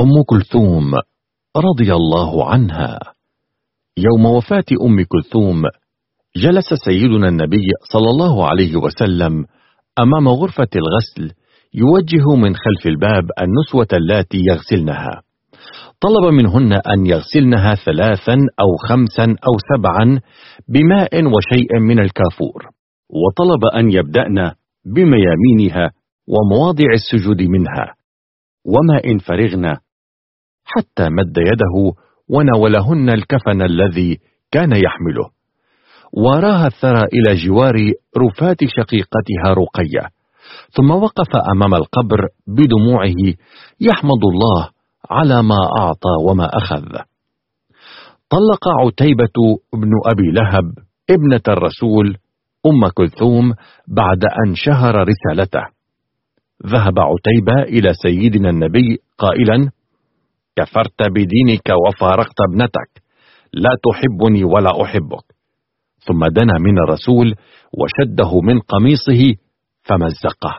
أم كلثوم رضي الله عنها. يوم وفاة أم كلثوم جلس سيدنا النبي صلى الله عليه وسلم أمام غرفة الغسل يوجه من خلف الباب النسوة اللاتي يغسلنها. طلب منهن أن يغسلنها ثلاثا أو خمسا أو سبعا بماء وشيء من الكافور. وطلب أن يبدأن بميامينها ومواضع السجود منها. وما إن فرغن حتى مد يده ونولهن الكفن الذي كان يحمله. وراها الثرى إلى جوار رفات شقيقتها رقية. ثم وقف أمام القبر بدموعه يحمد الله على ما أعطى وما أخذ. طلق عتيبة بن أبي لهب ابنة الرسول أم كلثوم بعد أن شهر رسالته. ذهب عتيبة إلى سيدنا النبي قائلا كفرت بدينك وفارقت ابنتك لا تحبني ولا أحبك. ثم دنا من الرسول وشده من قميصه فمزقه.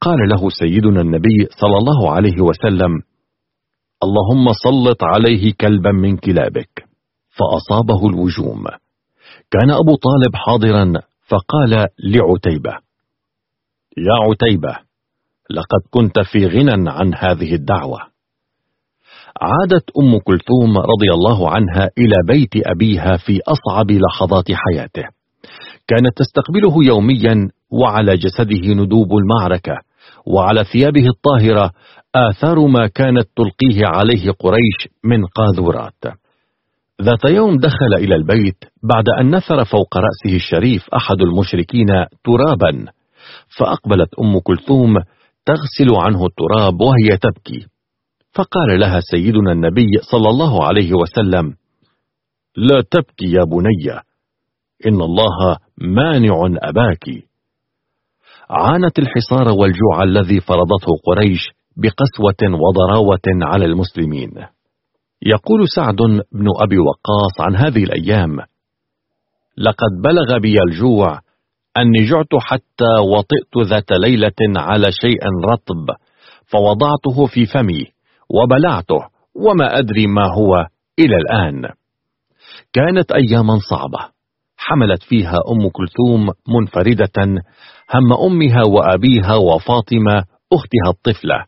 قال له سيدنا النبي صلى الله عليه وسلم اللهم سلط عليه كلبا من كلابك. فأصابه الوجوم. كان أبو طالب حاضرا فقال لعتيبة يا عتيبة لقد كنت في غنى عن هذه الدعوة. عادت أم كلثوم رضي الله عنها إلى بيت أبيها في أصعب لحظات حياته. كانت تستقبله يوميا وعلى جسده ندوب المعركة وعلى ثيابه الطاهرة آثار ما كانت تلقيه عليه قريش من قاذورات. ذات يوم دخل إلى البيت بعد أن نثر فوق رأسه الشريف أحد المشركين ترابا. فأقبلت أم كلثوم تغسل عنه التراب وهي تبكي. فقال لها سيدنا النبي صلى الله عليه وسلم لا تبكي يا بني إن الله مانع أباك. عانت الحصار والجوع الذي فرضته قريش بقسوة وضراوة على المسلمين. يقول سعد بن أبي وقاص عن هذه الأيام لقد بلغ بي الجوع أني جعت حتى وطئت ذات ليلة على شيء رطب فوضعته في فمي وبلعته وما أدري ما هو إلى الآن. كانت أياما صعبة حملت فيها أم كلثوم منفردة هم أمها وأبيها وفاطمة أختها الطفلة.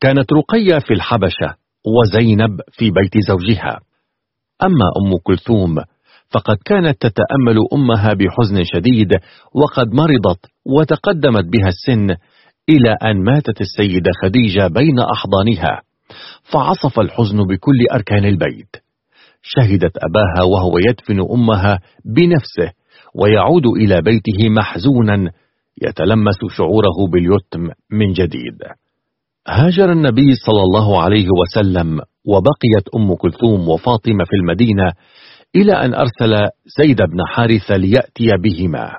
كانت رقية في الحبشة وزينب في بيت زوجها. أما أم كلثوم فقد كانت تتأمل أمها بحزن شديد وقد مرضت وتقدمت بها السن إلى أن ماتت السيدة خديجة بين أحضانها. فعصف الحزن بكل أركان البيت. شهدت أباها وهو يدفن أمها بنفسه ويعود إلى بيته محزونا يتلمس شعوره باليتم من جديد. هاجر النبي صلى الله عليه وسلم وبقيت أم كلثوم وفاطمة في المدينة إلى أن أرسل زيد بن حارثة ليأتي بهما.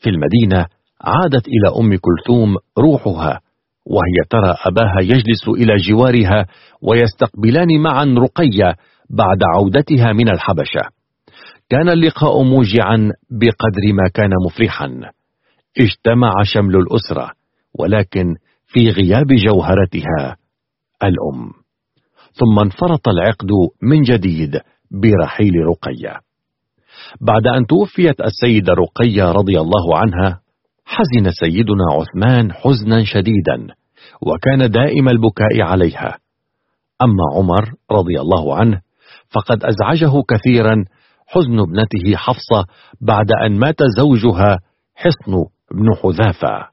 في المدينة عادت إلى أم كلثوم روحها وهي ترى أباها يجلس إلى جوارها ويستقبلان معا رقية بعد عودتها من الحبشة. كان اللقاء موجعا بقدر ما كان مفرحا. اجتمع شمل الأسرة ولكن في غياب جوهرتها الأم. ثم انفرط العقد من جديد برحيل رقية. بعد أن توفيت السيدة رقية رضي الله عنها حزن سيدنا عثمان حزنا شديدا وكان دائم البكاء عليها. أما عمر رضي الله عنه فقد أزعجه كثيرا حزن ابنته حفصة بعد أن مات زوجها حصن بن حذافة.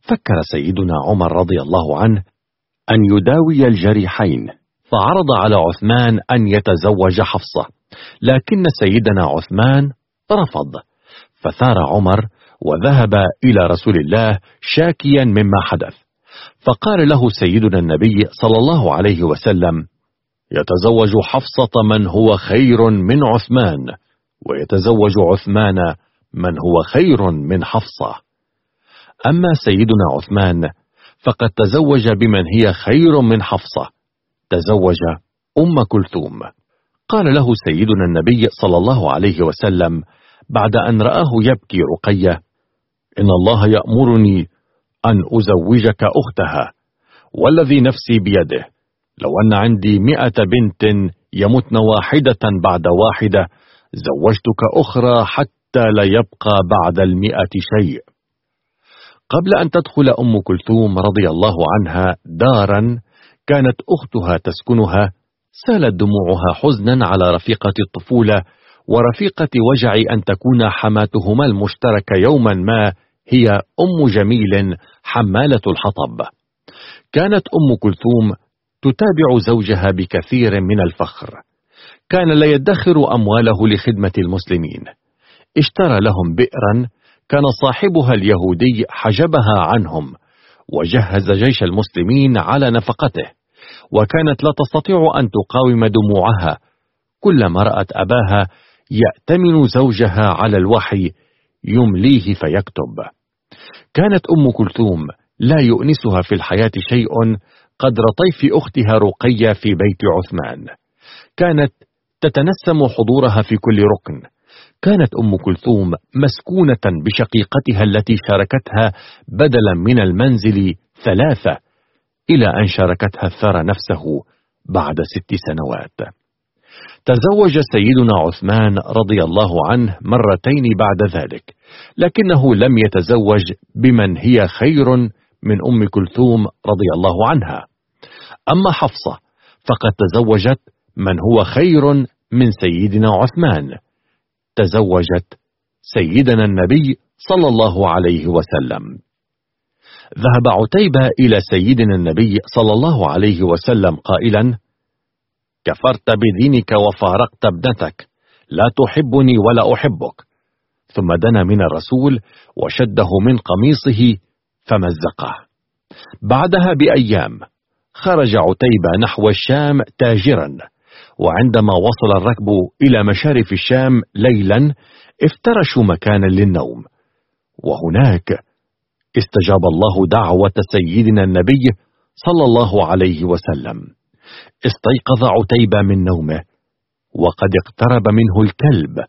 فكر سيدنا عمر رضي الله عنه أن يداوي الجريحين فعرض على عثمان أن يتزوج حفصة لكن سيدنا عثمان رفض فثار عمر وذهب إلى رسول الله شاكيا مما حدث فقال له سيدنا النبي صلى الله عليه وسلم يتزوج حفصة من هو خير من عثمان ويتزوج عثمان من هو خير من حفصة. أما سيدنا عثمان فقد تزوج بمن هي خير من حفصة تزوج أم كلثوم. قال له سيدنا النبي صلى الله عليه وسلم بعد أن رآه يبكي رقية إن الله يأمرني أن أزوجك أختها والذي نفسي بيده لو أن عندي مئة بنت يمتن واحدة بعد واحدة زوجتك أخرى حتى لا يبقى بعد المئة شيء. قبل أن تدخل أم كلثوم رضي الله عنها دارا كانت أختها تسكنها سالت دموعها حزنا على رفيقة الطفولة ورفيقة وجع أن تكون حماتهما المشتركة يوما ما هي أم جميل حمالة الحطب. كانت أم كلثوم تتابع زوجها بكثير من الفخر. كان لا يدخر أمواله لخدمة المسلمين. اشترى لهم بئرا كان صاحبها اليهودي حجبها عنهم. وجهز جيش المسلمين على نفقته وكانت لا تستطيع أن تقاوم دموعها. كلما رأت أباها يأتمن زوجها على الوحي يمليه فيكتب. كانت أم كلثوم لا يؤنسها في الحياة شيء قدر طيف أختها رقية في بيت عثمان. كانت تتنسم حضورها في كل ركن كانت أم كلثوم مسكونة بشقيقتها التي شاركتها بدلا من المنزل ثلاثة إلى أن شاركتها الثرى نفسه بعد ست سنوات. تزوج سيدنا عثمان رضي الله عنه مرتين بعد ذلك لكنه لم يتزوج بمن هي خير من أم كلثوم رضي الله عنها. أما حفصة فقد تزوجت من هو خير من سيدنا عثمان. تزوجت سيدنا النبي صلى الله عليه وسلم. ذهب عتيبة إلى سيدنا النبي صلى الله عليه وسلم قائلا كفرت بدينك وفارقت ابنتك لا تحبني ولا أحبك. ثم دنا من الرسول وشده من قميصه فمزقه. بعدها بأيام خرج عتيبة نحو الشام تاجرا. وعندما وصل الركب إلى مشارف الشام ليلا افترشوا مكانا للنوم. وهناك استجاب الله دعوة سيدنا النبي صلى الله عليه وسلم. استيقظ عتيبة من نومه وقد اقترب منه الكلب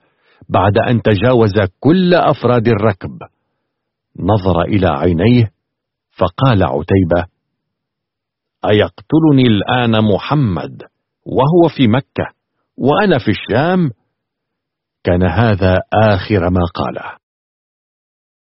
بعد أن تجاوز كل أفراد الركب. نظر إلى عينيه فقال عتيبة أيقتلني الآن محمد؟ وهو في مكة وأنا في الشام. كان هذا آخر ما قاله.